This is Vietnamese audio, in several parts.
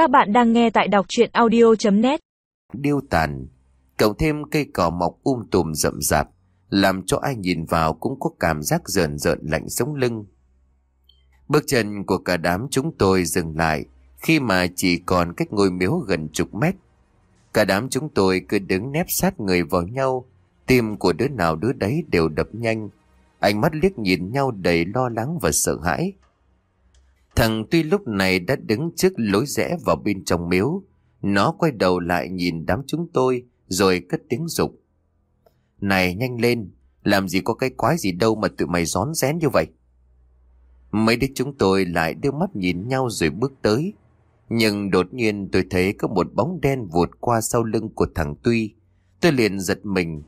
Các bạn đang nghe tại đọc chuyện audio.net Điêu tàn, cộng thêm cây cỏ mọc um tùm rậm rạp, làm cho ai nhìn vào cũng có cảm giác rợn rợn lạnh sống lưng. Bước chân của cả đám chúng tôi dừng lại khi mà chỉ còn cách ngôi miếu gần chục mét. Cả đám chúng tôi cứ đứng nép sát người vào nhau, tim của đứa nào đứa đấy đều đập nhanh. Ánh mắt liếc nhìn nhau đầy lo lắng và sợ hãi. Thằng tuy lúc này đã đứng trước lối rẽ vào bên trong miếu. Nó quay đầu lại nhìn đám chúng tôi rồi cất tiếng dục. Này nhanh lên, làm gì có cái quái gì đâu mà tụi mày rón rén như vậy. Mấy đứa chúng tôi lại đưa mắt nhìn nhau rồi bước tới. Nhưng đột nhiên tôi thấy có một bóng đen vụt qua sau lưng của thằng Tuy. Tôi liền giật mình.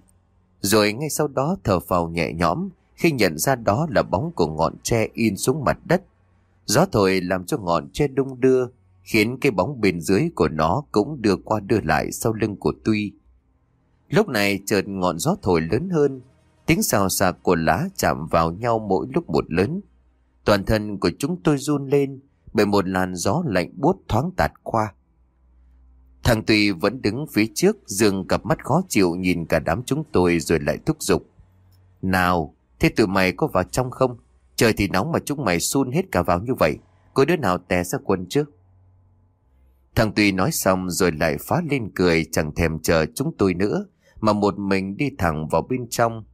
Rồi ngay sau đó thở phào nhẹ nhõm khi nhận ra đó là bóng của ngọn tre in xuống mặt đất. Gió thổi làm cho ngọn tre đung đưa, khiến cái bóng bên dưới của nó cũng đưa qua đưa lại sau lưng của Tuy. Lúc này chợt ngọn gió thổi lớn hơn, tiếng xào xạc của lá chạm vào nhau mỗi lúc một lớn. Toàn thân của chúng tôi run lên bởi một làn gió lạnh buốt thoáng tạt qua. Thằng Tuy vẫn đứng phía trước, dường cặp mắt khó chịu nhìn cả đám chúng tôi rồi lại thúc giục. Nào, thế tụi mày có vào trong không? Trời thì nóng mà chúng mày sun hết cả vào như vậy. Có đứa nào té ra quần chứ? Thằng Tuy nói xong rồi lại phá lên cười, chẳng thèm chờ chúng tôi nữa, mà một mình đi thẳng vào bên trong.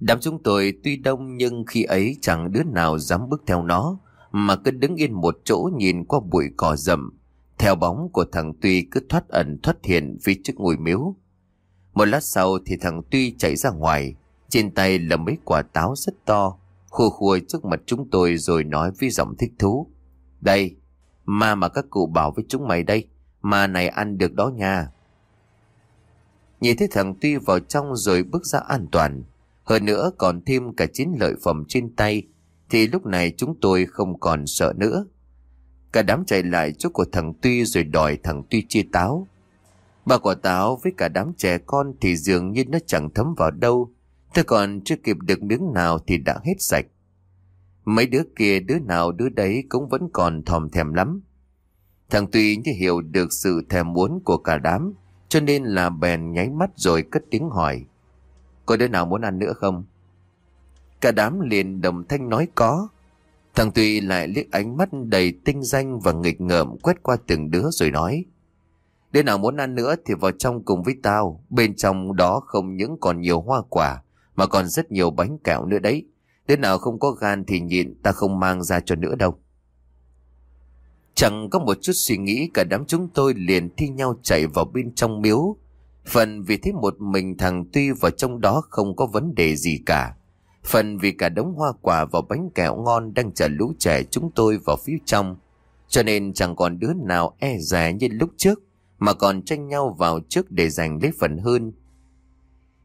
Đám chúng tôi tuy đông nhưng khi ấy chẳng đứa nào dám bước theo nó, mà cứ đứng yên một chỗ nhìn qua bụi cỏ rậm theo bóng của thằng Tuy cứ thoát ẩn thoát hiện phía trước ngôi miếu. Một lát sau thì thằng Tuy chạy ra ngoài, trên tay là mấy quả táo rất to khua khua trước mặt chúng tôi rồi nói với giọng thích thú. Đây, ma mà các cụ bảo với chúng mày đây, ma này ăn được đó nha. Nhìn thấy thằng Tuy vào trong rồi bước ra an toàn, hơn nữa còn thêm cả chín lợi phẩm trên tay, thì lúc này chúng tôi không còn sợ nữa. Cả đám chạy lại chỗ của thằng Tuy rồi đòi thằng Tuy chia táo. Ba quả táo với cả đám trẻ con thì dường như nó chẳng thấm vào đâu, Tôi còn chưa kịp được miếng nào thì đã hết sạch. Mấy đứa kia đứa nào đứa đấy cũng vẫn còn thòm thèm lắm. Thằng Tuy như hiểu được sự thèm muốn của cả đám, cho nên là bèn nháy mắt rồi cất tiếng hỏi. Có đứa nào muốn ăn nữa không? Cả đám liền đồng thanh nói có. Thằng Tuy lại liếc ánh mắt đầy tinh danh và nghịch ngợm quét qua từng đứa rồi nói. Đứa nào muốn ăn nữa thì vào trong cùng với tao, bên trong đó không những còn nhiều hoa quả, mà còn rất nhiều bánh kẹo nữa đấy. Đứa nào không có gan thì nhịn, ta không mang ra cho nữa đâu. Chẳng có một chút suy nghĩ, cả đám chúng tôi liền thi nhau chạy vào bên trong miếu. Phần vì thấy một mình thằng Tuy vào trong đó không có vấn đề gì cả. Phần vì cả đống hoa quả và bánh kẹo ngon đang chờ lũ trẻ chúng tôi vào phía trong. Cho nên chẳng còn đứa nào e rè như lúc trước, mà còn tranh nhau vào trước để giành lấy phần hơn.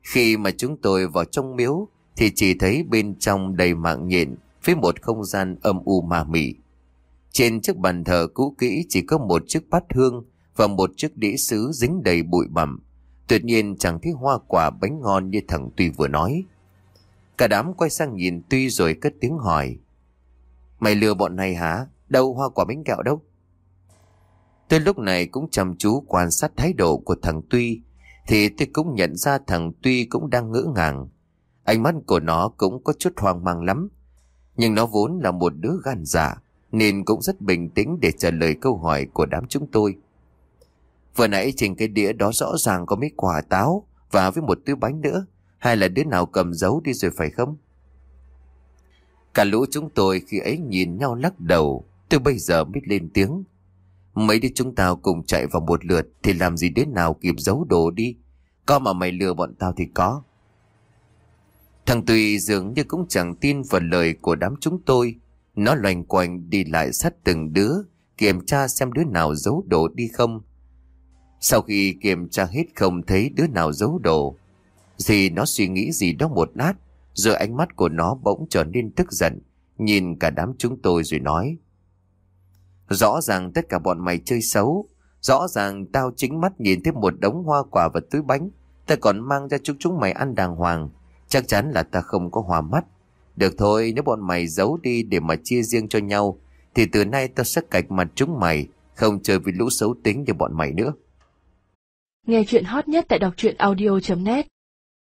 Khi mà chúng tôi vào trong miếu, thì chỉ thấy bên trong đầy mạng nhện với một không gian âm u mà mị. Trên chiếc bàn thờ cũ kỹ chỉ có một chiếc bát hương và một chiếc đĩa sứ dính đầy bụi bặm. Tuyệt nhiên chẳng thấy hoa quả bánh ngon như thằng Tuy vừa nói. Cả đám quay sang nhìn Tuy rồi cất tiếng hỏi. Mày lừa bọn này hả? Đâu hoa quả bánh kẹo đâu? Tôi lúc này cũng chăm chú quan sát thái độ của thằng Tuy thì tôi cũng nhận ra thằng Tuy cũng đang ngỡ ngàng. Ánh mắt của nó cũng có chút hoang mang lắm. Nhưng nó vốn là một đứa gan dạ, nên cũng rất bình tĩnh để trả lời câu hỏi của đám chúng tôi. Vừa nãy trên cái đĩa đó rõ ràng có mấy quả táo và với một túi bánh nữa. Hay là đứa nào cầm giấu đi rồi phải không? Cả lũ chúng tôi khi ấy nhìn nhau lắc đầu, tôi bây giờ mới lên tiếng. Mấy đứa chúng ta cùng chạy vào một lượt Thì làm gì đến nào kịp giấu đồ đi có mà mày lừa bọn tao thì có. Thằng Tùy dường như cũng chẳng tin vào lời của đám chúng tôi. Nó loành quanh đi lại sát từng đứa, Kiểm tra xem đứa nào giấu đồ đi không. Sau khi kiểm tra hết không thấy đứa nào giấu đồ, Thì nó suy nghĩ gì đó một lát, Rồi ánh mắt của nó bỗng trở nên tức giận, Nhìn cả đám chúng tôi rồi nói. Rõ ràng tất cả bọn mày chơi xấu. Rõ ràng tao chính mắt nhìn thấy một đống hoa quả và túi bánh. Ta còn mang ra chúng chúng mày ăn đàng hoàng. Chắc chắn là ta không có hòa mắt. Được thôi, nếu bọn mày giấu đi để mà chia riêng cho nhau, thì từ nay tao sẽ cạch mặt chúng mày, Không chơi với lũ xấu tính như bọn mày nữa Nghe chuyện hot nhất tại đọc truyện audio.net